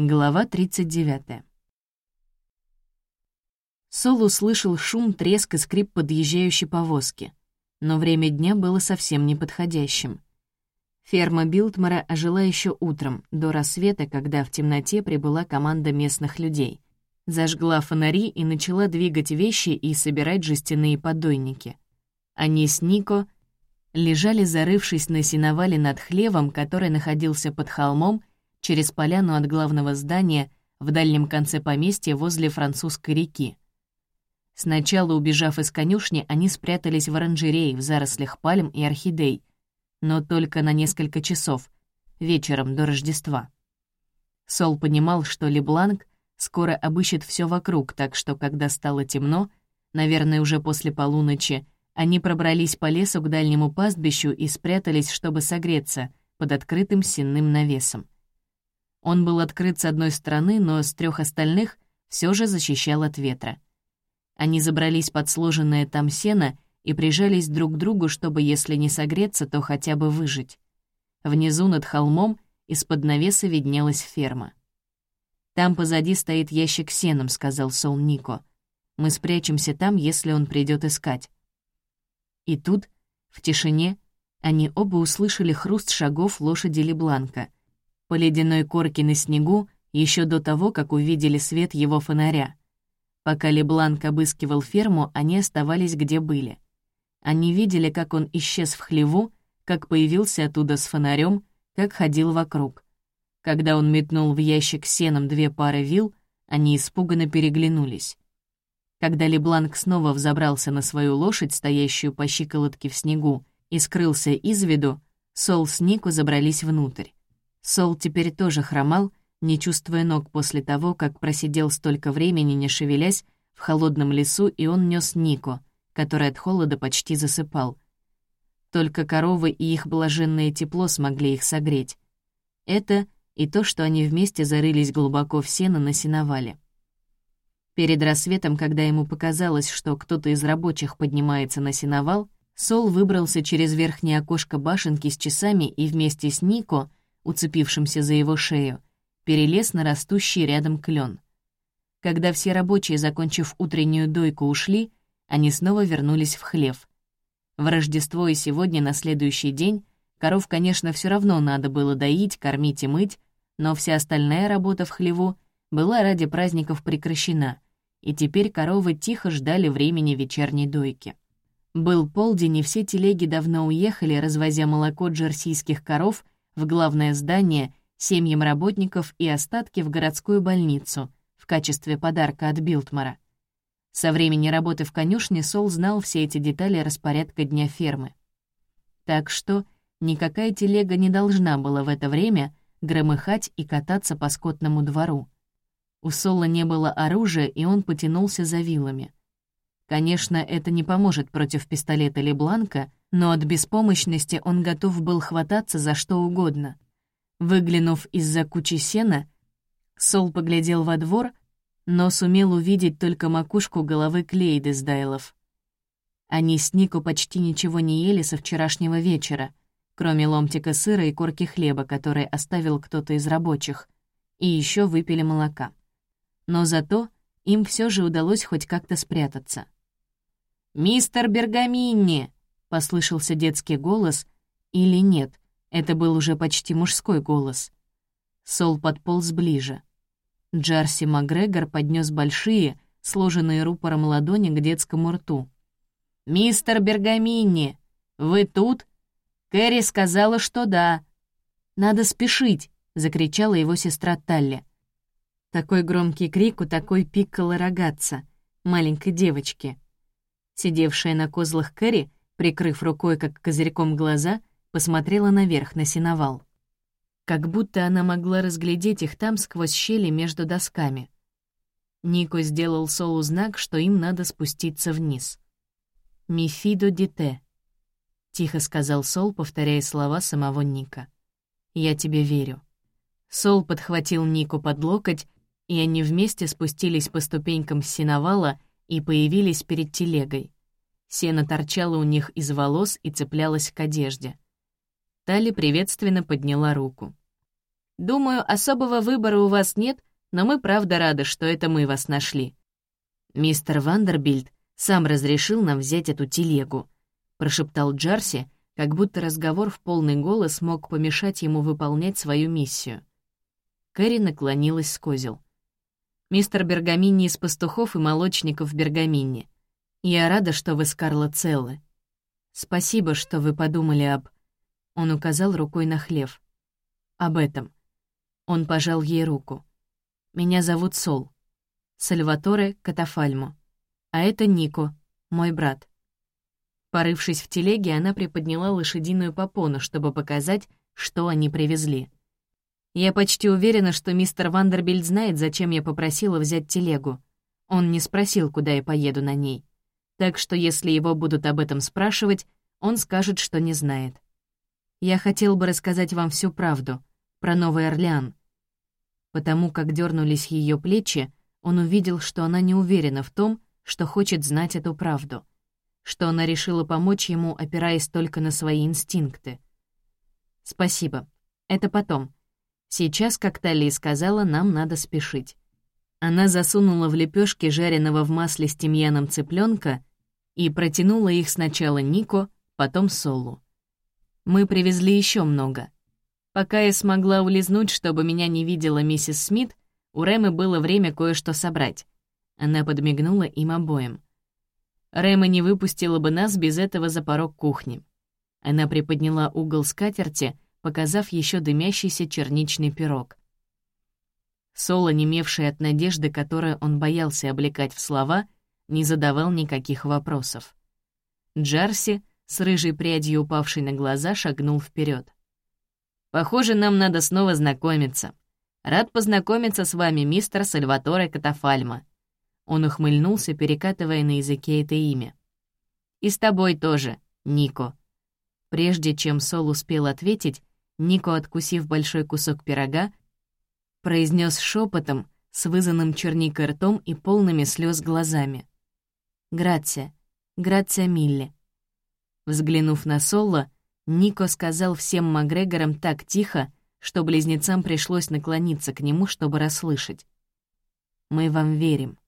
Глава 39. Сол услышал шум, треск и скрип подъезжающей повозки. Но время дня было совсем неподходящим. Ферма Билтмара ожила еще утром, до рассвета, когда в темноте прибыла команда местных людей. Зажгла фонари и начала двигать вещи и собирать жестяные подойники. Они с Нико лежали, зарывшись на сеновале над хлевом, который находился под холмом, через поляну от главного здания в дальнем конце поместья возле французской реки. Сначала, убежав из конюшни, они спрятались в оранжерее в зарослях пальм и орхидей, но только на несколько часов, вечером до Рождества. Сол понимал, что Лебланк скоро обыщет все вокруг, так что, когда стало темно, наверное, уже после полуночи, они пробрались по лесу к дальнему пастбищу и спрятались, чтобы согреться, под открытым сенным навесом. Он был открыт с одной стороны, но с трех остальных все же защищал от ветра. Они забрались под сложенное там сено и прижались друг к другу, чтобы, если не согреться, то хотя бы выжить. Внизу над холмом из-под навеса виднелась ферма. «Там позади стоит ящик сеном», — сказал Сол Нико. «Мы спрячемся там, если он придет искать». И тут, в тишине, они оба услышали хруст шагов лошади Лебланка — по ледяной корке на снегу еще до того, как увидели свет его фонаря. Пока Лебланк обыскивал ферму, они оставались где были. Они видели, как он исчез в хлеву, как появился оттуда с фонарем, как ходил вокруг. Когда он метнул в ящик сеном две пары вил, они испуганно переглянулись. Когда Лебланк снова взобрался на свою лошадь, стоящую по щиколотке в снегу, и скрылся из виду, Сол с Нику забрались внутрь. Сол теперь тоже хромал, не чувствуя ног после того, как просидел столько времени, не шевелясь, в холодном лесу, и он нес Нико, который от холода почти засыпал. Только коровы и их блаженное тепло смогли их согреть. Это и то, что они вместе зарылись глубоко в сено на сеновале. Перед рассветом, когда ему показалось, что кто-то из рабочих поднимается на сеновал, Сол выбрался через верхнее окошко башенки с часами и вместе с Нико — уцепившимся за его шею, перелез на растущий рядом клен. Когда все рабочие, закончив утреннюю дойку, ушли, они снова вернулись в хлев. В Рождество и сегодня, на следующий день, коров, конечно, все равно надо было доить, кормить и мыть, но вся остальная работа в хлеву была ради праздников прекращена, и теперь коровы тихо ждали времени вечерней дойки. Был полдень, и все телеги давно уехали, развозя молоко джерсийских коров — в главное здание, семьям работников и остатки в городскую больницу в качестве подарка от Билтмара. Со времени работы в конюшне Сол знал все эти детали распорядка дня фермы. Так что никакая телега не должна была в это время громыхать и кататься по скотному двору. У Сола не было оружия, и он потянулся за вилами. Конечно, это не поможет против пистолета Лебланка, но от беспомощности он готов был хвататься за что угодно. Выглянув из-за кучи сена, Сол поглядел во двор, но сумел увидеть только макушку головы Клейды с Дайлов. Они с Нико почти ничего не ели со вчерашнего вечера, кроме ломтика сыра и корки хлеба, который оставил кто-то из рабочих, и еще выпили молока. Но зато им все же удалось хоть как-то спрятаться. «Мистер Бергаминни!» — послышался детский голос, или нет, это был уже почти мужской голос. Сол подполз ближе. Джарси Макгрегор поднес большие, сложенные рупором ладони к детскому рту. «Мистер Бергамини, вы тут?» Кэрри сказала, что да. «Надо спешить!» — закричала его сестра Талли. Такой громкий крик у такой пикколо рогатца, маленькой девочки. Сидевшая на козлах Кэрри прикрыв рукой, как козырьком глаза, посмотрела наверх на сеновал. Как будто она могла разглядеть их там сквозь щели между досками. Нико сделал Солу знак, что им надо спуститься вниз. «Мифидо дите», — тихо сказал Сол, повторяя слова самого Ника. «Я тебе верю». Сол подхватил Нику под локоть, и они вместе спустились по ступенькам сеновала и появились перед телегой. Сено торчало у них из волос и цеплялось к одежде. Тали приветственно подняла руку. Думаю, особого выбора у вас нет, но мы правда рады, что это мы вас нашли. Мистер Вандербильд сам разрешил нам взять эту телегу», — прошептал Джарси, как будто разговор в полный голос мог помешать ему выполнять свою миссию. Кэрри наклонилась с козел. «Мистер Бергамини из пастухов и молочников в. Я рада, что вы с Карло целы. Спасибо, что вы подумали об...» Он указал рукой на хлев. «Об этом». Он пожал ей руку. «Меня зовут Сол. Сальваторе Катафальмо. А это Нико, мой брат. Порывшись в телеге, она приподняла лошадиную попону, чтобы показать, что они привезли. Я почти уверена, что мистер Вандербильд знает, зачем я попросила взять телегу. Он не спросил, куда я поеду на ней. Так что если его будут об этом спрашивать, он скажет, что не знает. Я хотел бы рассказать вам всю правду про Новый Орлеан. Потому как дернулись ее плечи, он увидел, что она не уверена в том, что хочет знать эту правду, что она решила помочь ему, опираясь только на свои инстинкты. «Спасибо. Это потом. Сейчас, как Талия сказала, нам надо спешить». Она засунула в лепешки жареного в масле с тимьяном цыпленка и протянула их сначала Нико, потом Солу. Мы привезли еще много. Пока я смогла улизнуть, чтобы меня не видела миссис Смит, у Рэмы было время кое-что собрать. Она подмигнула им обоим. Рэма не выпустила бы нас без этого за порог кухни. Она приподняла угол скатерти, показав еще дымящийся черничный пирог. Соло, немевший от надежды, которую он боялся облекать в слова, не задавал никаких вопросов. Джарси, с рыжей прядью упавшей на глаза, шагнул вперед. «Похоже, нам надо снова знакомиться. Рад познакомиться с вами, мистер Сальваторе Катафальма. Он ухмыльнулся, перекатывая на языке это имя. «И с тобой тоже, Нико». Прежде чем Сол успел ответить, Нико, откусив большой кусок пирога, произнес шепотом, с вызванным черникой ртом и полными слез глазами. «Грация, грация Милли». Взглянув на Соло, Нико сказал всем Макгрегорам так тихо, что близнецам пришлось наклониться к нему, чтобы расслышать. «Мы вам верим».